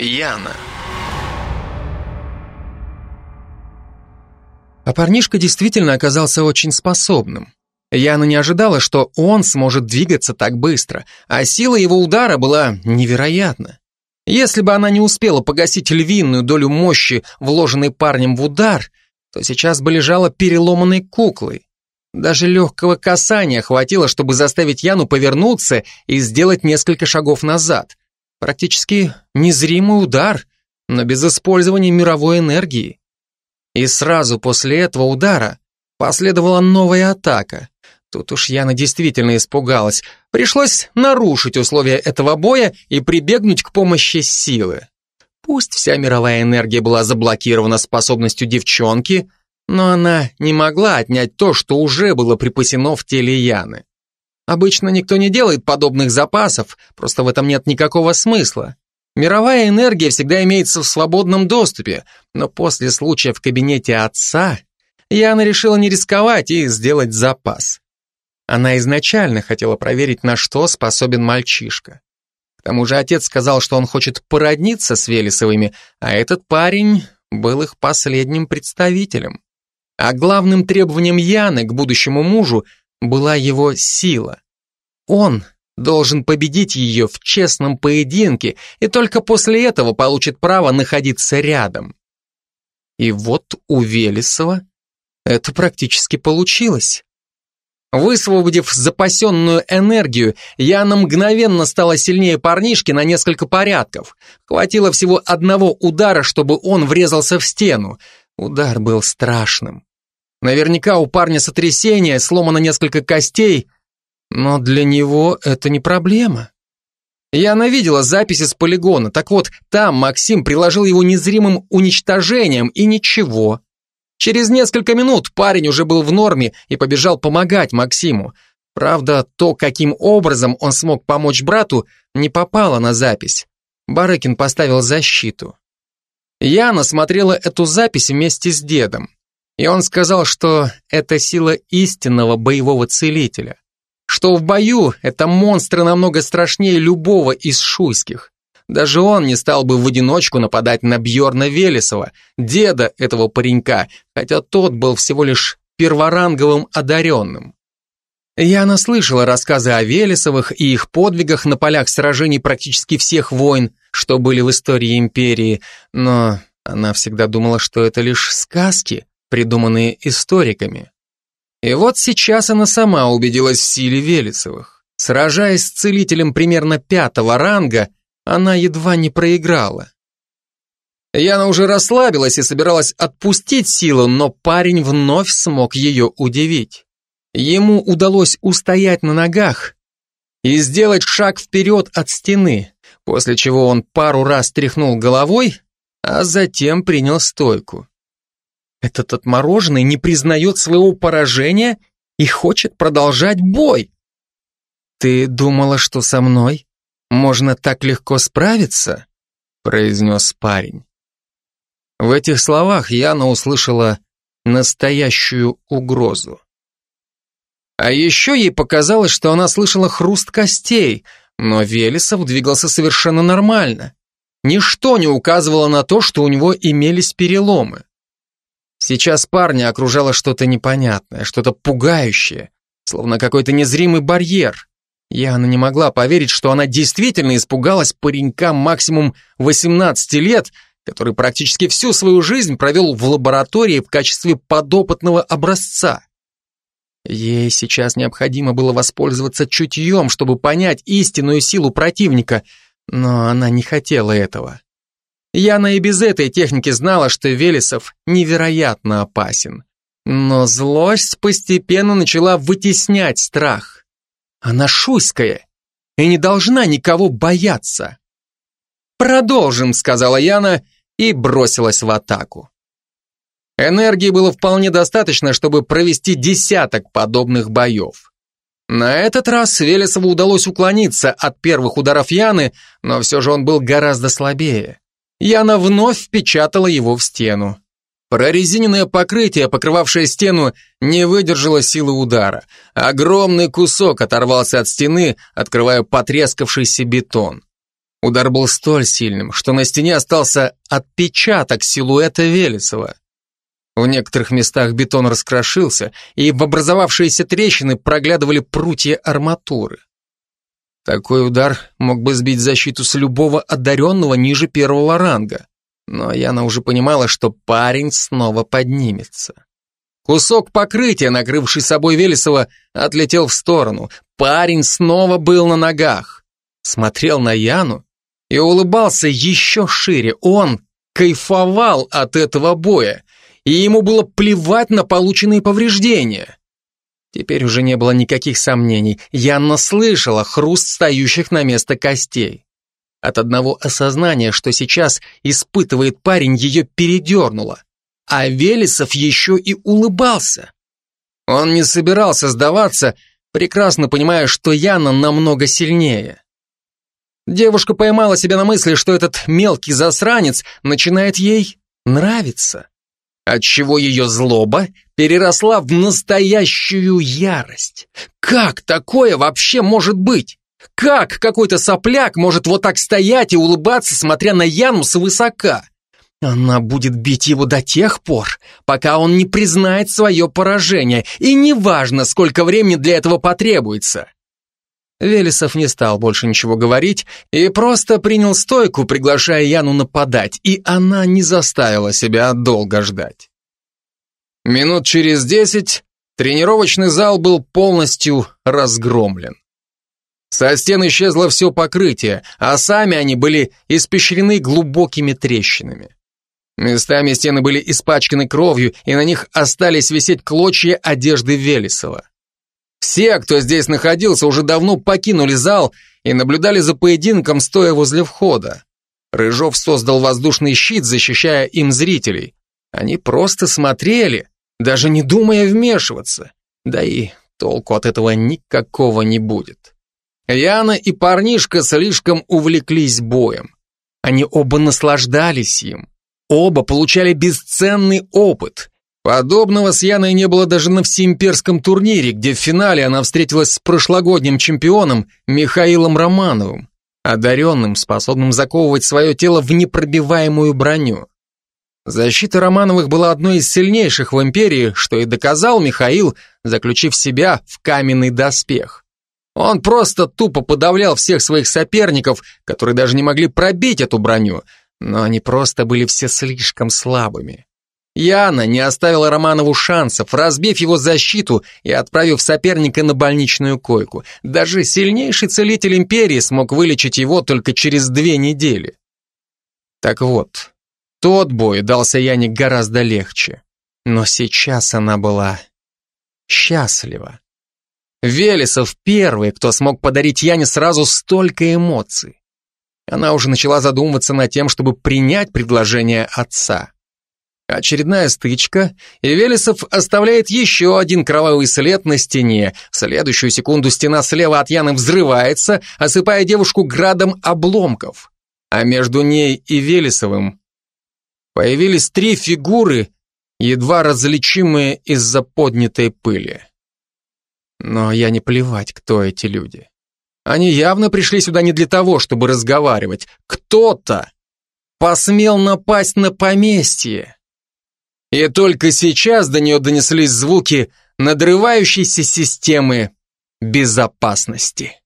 Яна. А парнишка действительно оказался очень способным. Яна не ожидала, что он сможет двигаться так быстро, а сила его удара была невероятна. Если бы она не успела погасить львиную долю мощи, вложенной парнем в удар, то сейчас бы лежала переломанной куклой. Даже легкого касания хватило, чтобы заставить Яну повернуться и сделать несколько шагов назад. Практически незримый удар, но без использования мировой энергии. И сразу после этого удара последовала новая атака. Тут уж Яна действительно испугалась. Пришлось нарушить условия этого боя и прибегнуть к помощи силы. Пусть вся мировая энергия была заблокирована способностью девчонки, но она не могла отнять то, что уже было припасено в теле Яны. Обычно никто не делает подобных запасов, просто в этом нет никакого смысла. Мировая энергия всегда имеется в свободном доступе, но после случая в кабинете отца Яна решила не рисковать и сделать запас. Она изначально хотела проверить, на что способен мальчишка. К тому же отец сказал, что он хочет породниться с Велесовыми, а этот парень был их последним представителем. А главным требованием Яны к будущему мужу была его сила. Он должен победить ее в честном поединке и только после этого получит право находиться рядом. И вот у Велесова это практически получилось. Высвободив запасенную энергию, Яна мгновенно стала сильнее парнишки на несколько порядков. Хватило всего одного удара, чтобы он врезался в стену. Удар был страшным. Наверняка у парня сотрясение, сломано несколько костей, но для него это не проблема. Яна видела записи с полигона, так вот, там Максим приложил его незримым уничтожением, и ничего. Через несколько минут парень уже был в норме и побежал помогать Максиму. Правда, то, каким образом он смог помочь брату, не попало на запись. Барыкин поставил защиту. Яна смотрела эту запись вместе с дедом. И он сказал, что это сила истинного боевого целителя. Что в бою это монстры намного страшнее любого из шуйских. Даже он не стал бы в одиночку нападать на Бьорна Велесова, деда этого паренька, хотя тот был всего лишь перворанговым одаренным. Я наслышала рассказы о Велесовых и их подвигах на полях сражений практически всех войн, что были в истории империи, но она всегда думала, что это лишь сказки, придуманные историками. И вот сейчас она сама убедилась в силе Велесовых. Сражаясь с целителем примерно пятого ранга, она едва не проиграла. Яна уже расслабилась и собиралась отпустить силу, но парень вновь смог ее удивить. Ему удалось устоять на ногах и сделать шаг вперед от стены, после чего он пару раз тряхнул головой, а затем принял стойку. Этот отмороженный не признает своего поражения и хочет продолжать бой. Ты думала, что со мной можно так легко справиться?» произнес парень. В этих словах Яна услышала настоящую угрозу. А еще ей показалось, что она слышала хруст костей, но Велесов двигался совершенно нормально. Ничто не указывало на то, что у него имелись переломы. Сейчас парня окружало что-то непонятное, что-то пугающее, словно какой-то незримый барьер. Яна не могла поверить, что она действительно испугалась паренька максимум 18 лет, который практически всю свою жизнь провел в лаборатории в качестве подопытного образца. Ей сейчас необходимо было воспользоваться чутьем, чтобы понять истинную силу противника, но она не хотела этого. Яна и без этой техники знала, что Велесов невероятно опасен. Но злость постепенно начала вытеснять страх. Она шуйская и не должна никого бояться. «Продолжим», — сказала Яна и бросилась в атаку. Энергии было вполне достаточно, чтобы провести десяток подобных боев. На этот раз Велесову удалось уклониться от первых ударов Яны, но все же он был гораздо слабее. Яна вновь впечатала его в стену. Прорезиненное покрытие, покрывавшее стену, не выдержало силы удара. Огромный кусок оторвался от стены, открывая потрескавшийся бетон. Удар был столь сильным, что на стене остался отпечаток силуэта Велесова. В некоторых местах бетон раскрошился, и в образовавшиеся трещины проглядывали прутья арматуры. Такой удар мог бы сбить защиту с любого одаренного ниже первого ранга. Но Яна уже понимала, что парень снова поднимется. Кусок покрытия, накрывший собой Велесова, отлетел в сторону. Парень снова был на ногах. Смотрел на Яну и улыбался еще шире. Он кайфовал от этого боя, и ему было плевать на полученные повреждения. Теперь уже не было никаких сомнений. Янна слышала хруст стоящих на место костей. От одного осознания, что сейчас испытывает парень, ее передернуло. А Велесов еще и улыбался. Он не собирался сдаваться, прекрасно понимая, что Яна намного сильнее. Девушка поймала себя на мысли, что этот мелкий засранец начинает ей нравиться отчего ее злоба переросла в настоящую ярость. Как такое вообще может быть? Как какой-то сопляк может вот так стоять и улыбаться, смотря на Яну свысока? Она будет бить его до тех пор, пока он не признает свое поражение, и неважно, сколько времени для этого потребуется. Велесов не стал больше ничего говорить и просто принял стойку, приглашая Яну нападать, и она не заставила себя долго ждать. Минут через десять тренировочный зал был полностью разгромлен. Со стен исчезло все покрытие, а сами они были испещрены глубокими трещинами. Местами стены были испачканы кровью, и на них остались висеть клочья одежды Велесова. Все, кто здесь находился, уже давно покинули зал и наблюдали за поединком, стоя возле входа. Рыжов создал воздушный щит, защищая им зрителей. Они просто смотрели, даже не думая вмешиваться. Да и толку от этого никакого не будет. Яна и парнишка слишком увлеклись боем. Они оба наслаждались им. Оба получали бесценный опыт. Подобного с Яной не было даже на всеимперском турнире, где в финале она встретилась с прошлогодним чемпионом Михаилом Романовым, одаренным, способным заковывать свое тело в непробиваемую броню. Защита Романовых была одной из сильнейших в империи, что и доказал Михаил, заключив себя в каменный доспех. Он просто тупо подавлял всех своих соперников, которые даже не могли пробить эту броню, но они просто были все слишком слабыми. Яна не оставила Романову шансов, разбив его защиту и отправив соперника на больничную койку. Даже сильнейший целитель империи смог вылечить его только через две недели. Так вот, тот бой дался Яне гораздо легче. Но сейчас она была счастлива. Велесов первый, кто смог подарить Яне сразу столько эмоций. Она уже начала задумываться над тем, чтобы принять предложение отца. Очередная стычка, и Велесов оставляет еще один кровавый след на стене. В следующую секунду стена слева от Яны взрывается, осыпая девушку градом обломков. А между ней и Велесовым появились три фигуры, едва различимые из-за поднятой пыли. Но я не плевать, кто эти люди. Они явно пришли сюда не для того, чтобы разговаривать. Кто-то посмел напасть на поместье. И только сейчас до нее донеслись звуки надрывающейся системы безопасности.